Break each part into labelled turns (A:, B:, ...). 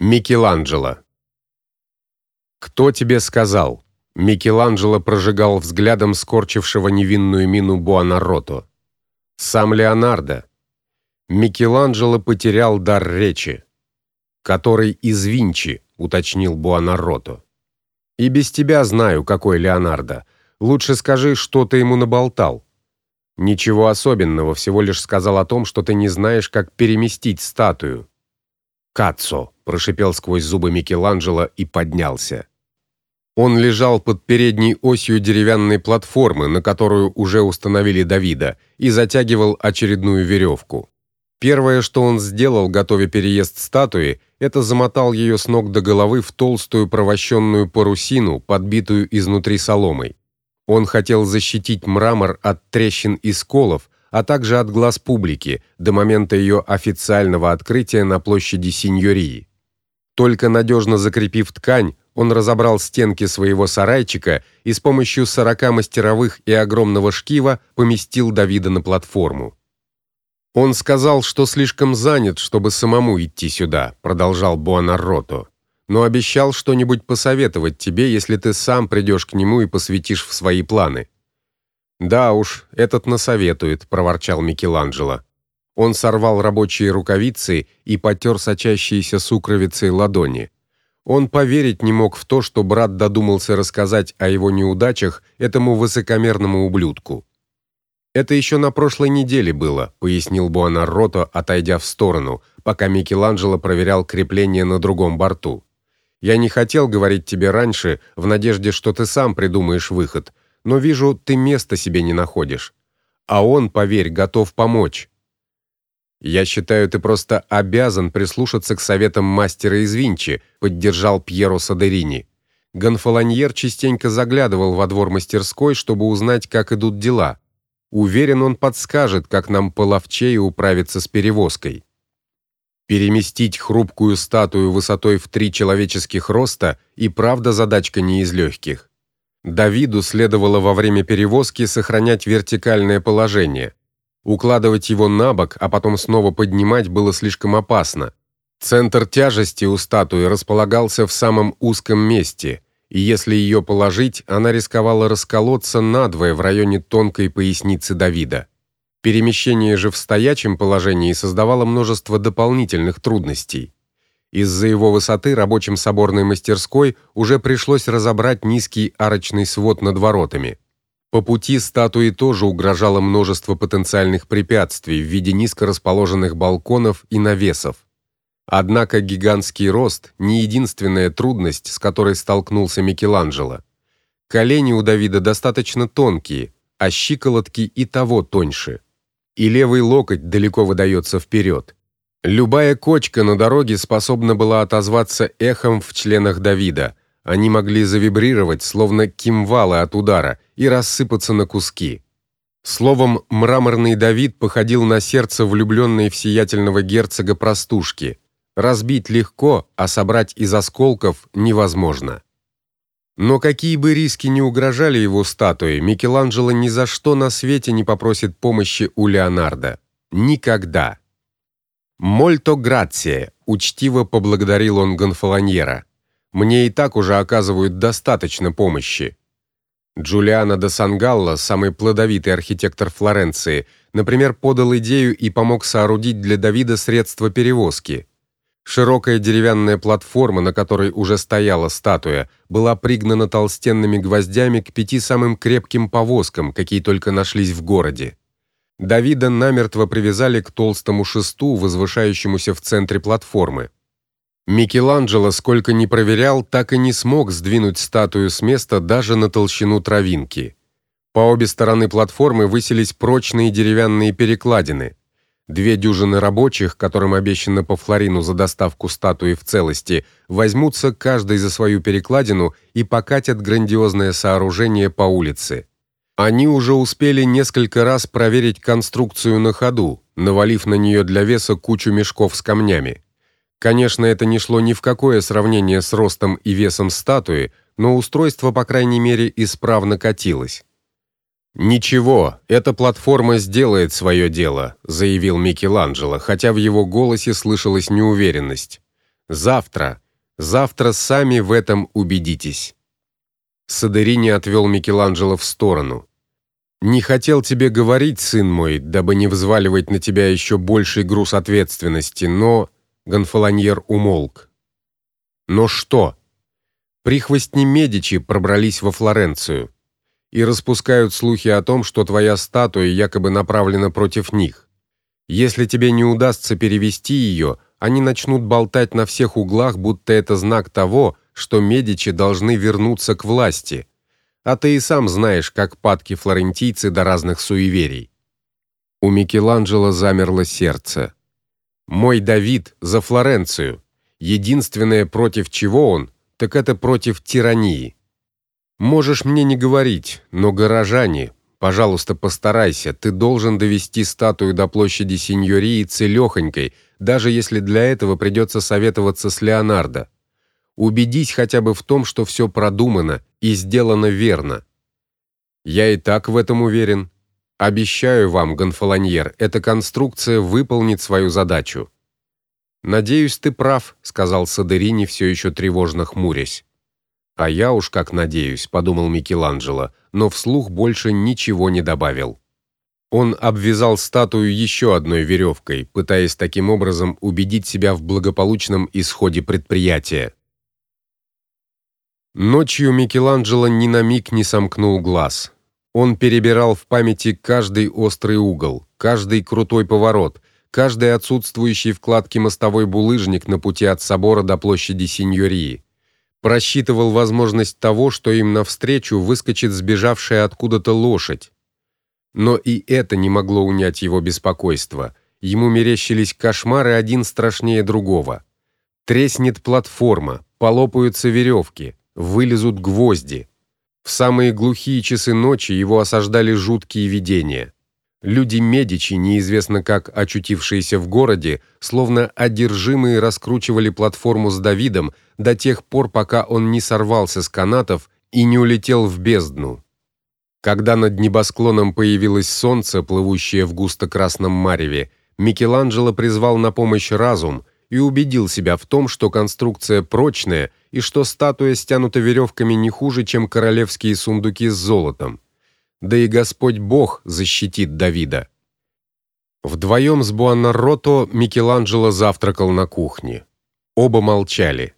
A: Микеланджело. Кто тебе сказал? Микеланджело прожигал взглядом скорчившего невинную мину Буонаротто. Сам Леонардо. Микеланджело потерял дар речи. Который из Винчи, уточнил Буонаротто. И без тебя знаю, какой Леонардо. Лучше скажи, что ты ему наболтал. Ничего особенного, всего лишь сказал о том, что ты не знаешь, как переместить статую. Кацо, прошипел сквозь зубы Микеланджело и поднялся. Он лежал под передней осью деревянной платформы, на которую уже установили Давида, и затягивал очередную веревку. Первое, что он сделал, готовя переезд статуи, это замотал ее с ног до головы в толстую провощенную парусину, подбитую изнутри соломой. Он хотел защитить мрамор от трещин и сколов, а также от глаз публики до момента ее официального открытия на площади Синьории. Только надежно закрепив ткань, он разобрал стенки своего сарайчика и с помощью сорока мастеровых и огромного шкива поместил Давида на платформу. Он сказал, что слишком занят, чтобы самому идти сюда, продолжал Буонаротто. Но обещал что-нибудь посоветовать тебе, если ты сам придешь к нему и посвятишь в свои планы. Да уж, этот насоветует, проворчал Микеланджело. Он сорвал рабочие рукавицы и потер сочащиеся сукровицей ладони. Он поверить не мог в то, что брат додумался рассказать о его неудачах этому высокомерному ублюдку. Это еще на прошлой неделе было, пояснил Буонаротто, отойдя в сторону, пока Микеланджело проверял крепление на другом борту. Я не хотел говорить тебе раньше, в надежде, что ты сам придумаешь выход, но вижу, ты места себе не находишь. А он, поверь, готов помочь. Я считаю, ты просто обязан прислушаться к советам мастера из Винчи, поддержал Пьеро Садерини. Гонфолоньер частенько заглядывал во двор мастерской, чтобы узнать, как идут дела. Уверен, он подскажет, как нам половчее управиться с перевозкой. Переместить хрупкую статую высотой в три человеческих роста и правда задачка не из легких. Давиду следовало во время перевозки сохранять вертикальное положение. Укладывать его на бок, а потом снова поднимать было слишком опасно. Центр тяжести у статуи располагался в самом узком месте, и если ее положить, она рисковала расколоться надвое в районе тонкой поясницы Давида. Перемещение же в стоячем положении создавало множество дополнительных трудностей. Из-за его высоты рабочим соборной мастерской уже пришлось разобрать низкий арочный свод над воротами. По пути статуи тоже угрожало множество потенциальных препятствий в виде низко расположенных балконов и навесов. Однако гигантский рост не единственная трудность, с которой столкнулся Микеланджело. Колени у Давида достаточно тонкие, а щиколотки и того тоньше. И левый локоть далеко выдается вперед. Любая кочка на дороге способна была отозваться эхом в членах Давида. Они могли завибрировать, словно кимвалы от удара, и рассыпаться на куски. Словом, мраморный Давид походил на сердце влюбленной в сиятельного герцога простушки. Разбить легко, а собрать из осколков невозможно. Но какие бы риски ни угрожали его статуе, Микеланджело ни за что на свете не попросит помощи у Леонардо. Никогда. «Мольто грация», — учтиво поблагодарил он Гонфолоньера. «Мне и так уже оказывают достаточно помощи». Джулиано де Сангалло, самый плодовитый архитектор Флоренции, например, подал идею и помог соорудить для Давида средства перевозки. Широкая деревянная платформа, на которой уже стояла статуя, была пригнана толстенными гвоздями к пяти самым крепким повозкам, какие только нашлись в городе. Давида намертво привязали к толстому шесту, возвышающемуся в центре платформы. Микеланджело, сколько ни проверял, так и не смог сдвинуть статую с места даже на толщину травинки. По обе стороны платформы высились прочные деревянные перекладины. Две дюжины рабочих, которым обещано по флорину за доставку статуи в целости, возьмутся каждый за свою перекладину и покатят грандиозное сооружение по улице. Они уже успели несколько раз проверить конструкцию на ходу, навалив на нее для веса кучу мешков с камнями. Конечно, это не шло ни в какое сравнение с ростом и весом статуи, но устройство, по крайней мере, исправно катилось. Ничего, эта платформа сделает свое дело, заявил Микеланджело, хотя в его голосе слышалась неуверенность. Завтра, завтра сами в этом убедитесь. Садерини отвел Микеланджело в сторону. Не хотел тебе говорить, сын мой, дабы не взваливать на тебя еще больший груз ответственности, но Гонфолоньер умолк. Но что? Прихвостни Медичи пробрались во Флоренцию и распускают слухи о том, что твоя статуя якобы направлена против них. Если тебе не удастся перевести ее, они начнут болтать на всех углах, будто это знак того, что Медичи должны вернуться к власти а ты и сам знаешь, как падки флорентийцы до разных суеверий. У Микеланджело замерло сердце. Мой Давид за Флоренцию. Единственное, против чего он, так это против тирании. Можешь мне не говорить, но горожане, пожалуйста, постарайся, ты должен довести статую до площади Синьории целехонькой, даже если для этого придется советоваться с Леонардо. Убедись хотя бы в том, что все продумано и сделано верно. Я и так в этом уверен. Обещаю вам, Гонфолоньер, эта конструкция выполнит свою задачу. Надеюсь, ты прав, сказал Садерини все еще тревожно хмурясь. А я уж как надеюсь, подумал Микеланджело, но вслух больше ничего не добавил. Он обвязал статую еще одной веревкой, пытаясь таким образом убедить себя в благополучном исходе предприятия. Ночью Микеланджело ни на миг не сомкнул глаз. Он перебирал в памяти каждый острый угол, каждый крутой поворот, каждый отсутствующий вкладки мостовой булыжник на пути от собора до площади Синьории. Просчитывал возможность того, что им навстречу выскочит сбежавшая откуда-то лошадь. Но и это не могло унять его беспокойство. Ему мерещились кошмары один страшнее другого. Треснет платформа, полопаются веревки, вылезут гвозди. В самые глухие часы ночи его осаждали жуткие видения. Люди Медичи, неизвестно как очутившиеся в городе, словно одержимые раскручивали платформу с Давидом до тех пор, пока он не сорвался с канатов и не улетел в бездну. Когда над небосклоном появилось солнце, плывущее в густо-красном мареве, Микеланджело призвал на помощь разум и убедил себя в том, что конструкция прочная и что статуя стянута веревками не хуже, чем королевские сундуки с золотом. Да и Господь Бог защитит Давида. Вдвоем с Буонаротто Микеланджело завтракал на кухне. Оба молчали.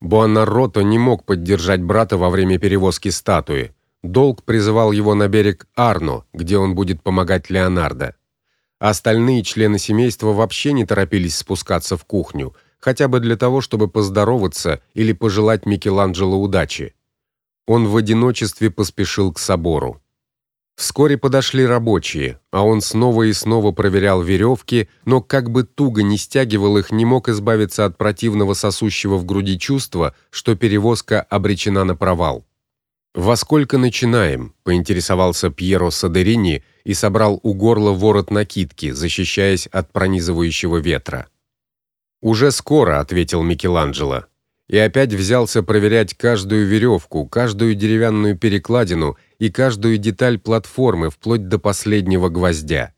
A: Буонаротто не мог поддержать брата во время перевозки статуи. Долг призывал его на берег Арно, где он будет помогать Леонардо. Остальные члены семейства вообще не торопились спускаться в кухню, хотя бы для того, чтобы поздороваться или пожелать Микеланджело удачи. Он в одиночестве поспешил к собору. Вскоре подошли рабочие, а он снова и снова проверял веревки, но как бы туго не стягивал их, не мог избавиться от противного сосущего в груди чувства, что перевозка обречена на провал. Во сколько начинаем? поинтересовался Пьеро Садерини и собрал у горла ворот накидки, защищаясь от пронизывающего ветра. Уже скоро, ответил Микеланджело. И опять взялся проверять каждую веревку, каждую деревянную перекладину и каждую деталь платформы вплоть до последнего гвоздя.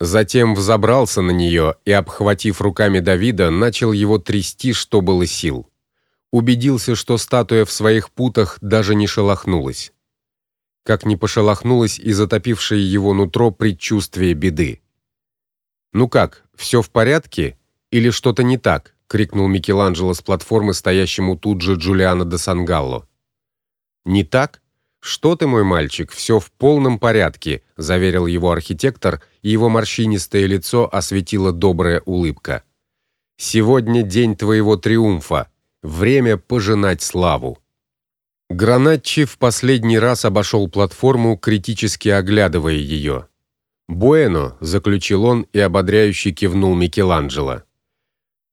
A: Затем взобрался на нее и, обхватив руками Давида, начал его трясти, что было сил. Убедился, что статуя в своих путах даже не шелохнулась. Как не пошелохнулась и затопившее его нутро предчувствие беды. Ну как, все в порядке? Или что-то не так? крикнул Микеланджело с платформы стоящему тут же Джулиано де Сангалло. Не так? Что ты, мой мальчик, все в полном порядке, заверил его архитектор, и его морщинистое лицо осветила добрая улыбка. Сегодня день твоего триумфа. Время пожинать славу. Гранатчи в последний раз обошел платформу, критически оглядывая ее. "Буэно", заключил он и ободряюще кивнул Микеланджело.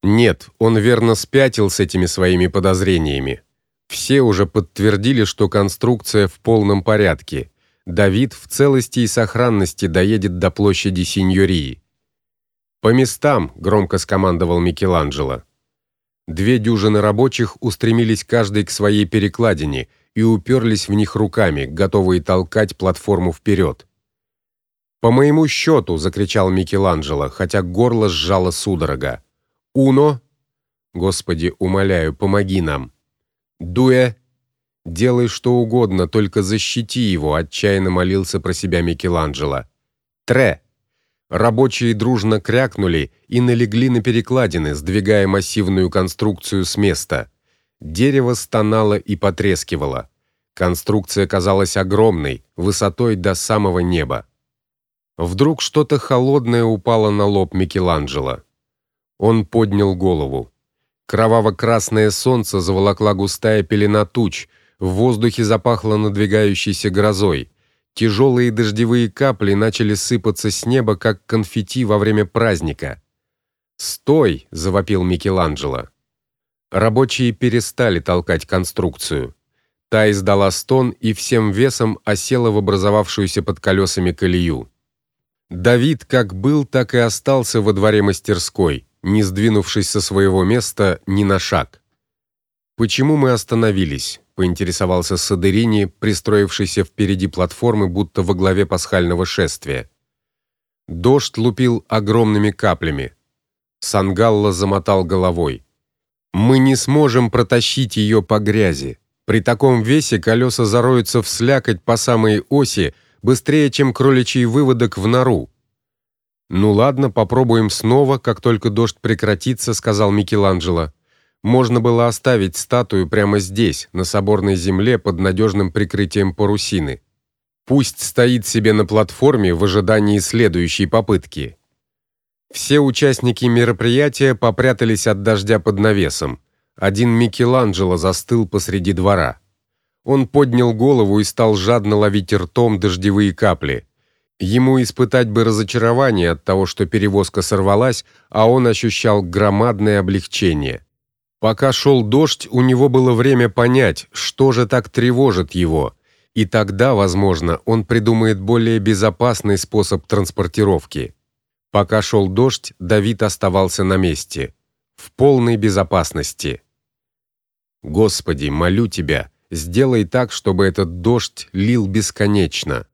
A: Нет, он верно спятил с этими своими подозрениями. Все уже подтвердили, что конструкция в полном порядке. Давид в целости и сохранности доедет до площади Синьории. По местам, громко скомандовал Микеланджело. Две дюжины рабочих устремились каждый к своей перекладине и уперлись в них руками, готовые толкать платформу вперед. По моему счету, закричал Микеланджело, хотя горло сжало судорога. Уно, Господи, умоляю, помоги нам. Дуэ, делай что угодно, только защити его, отчаянно молился про себя Микеланджело. Тре. Рабочие дружно крякнули и налегли на перекладины, сдвигая массивную конструкцию с места. Дерево стонало и потрескивало. Конструкция казалась огромной, высотой до самого неба. Вдруг что-то холодное упало на лоб Микеланджело. Он поднял голову. Кроваво-красное солнце заволокла густая пелена туч, в воздухе запахло надвигающейся грозой. Тяжелые дождевые капли начали сыпаться с неба, как конфетти во время праздника. "Стой!" завопил Микеланджело. Рабочие перестали толкать конструкцию. Та издала стон и всем весом осела в образовавшуюся под колесами колею. Давид как был, так и остался во дворе мастерской, не сдвинувшись со своего места ни на шаг. Почему мы остановились? Поинтересовался Садерини, пристроившийся впереди платформы, будто во главе пасхального шествия. Дождь лупил огромными каплями. Сангалла замотал головой. Мы не сможем протащить ее по грязи. При таком весе колеса зароются в слякоть по самой оси быстрее, чем кроличий выводок в нору. Ну ладно, попробуем снова, как только дождь прекратится, сказал Микеланджело. Можно было оставить статую прямо здесь, на соборной земле под надежным прикрытием парусины. Пусть стоит себе на платформе в ожидании следующей попытки. Все участники мероприятия попрятались от дождя под навесом. Один Микеланджело застыл посреди двора. Он поднял голову и стал жадно ловить ртом дождевые капли. Ему испытать бы разочарование от того, что перевозка сорвалась, а он ощущал громадное облегчение. Пока шел дождь, у него было время понять, что же так тревожит его, и тогда, возможно, он придумает более безопасный способ транспортировки. Пока шел дождь, Давид оставался на месте, в полной безопасности. Господи, молю тебя, сделай так, чтобы этот дождь лил бесконечно.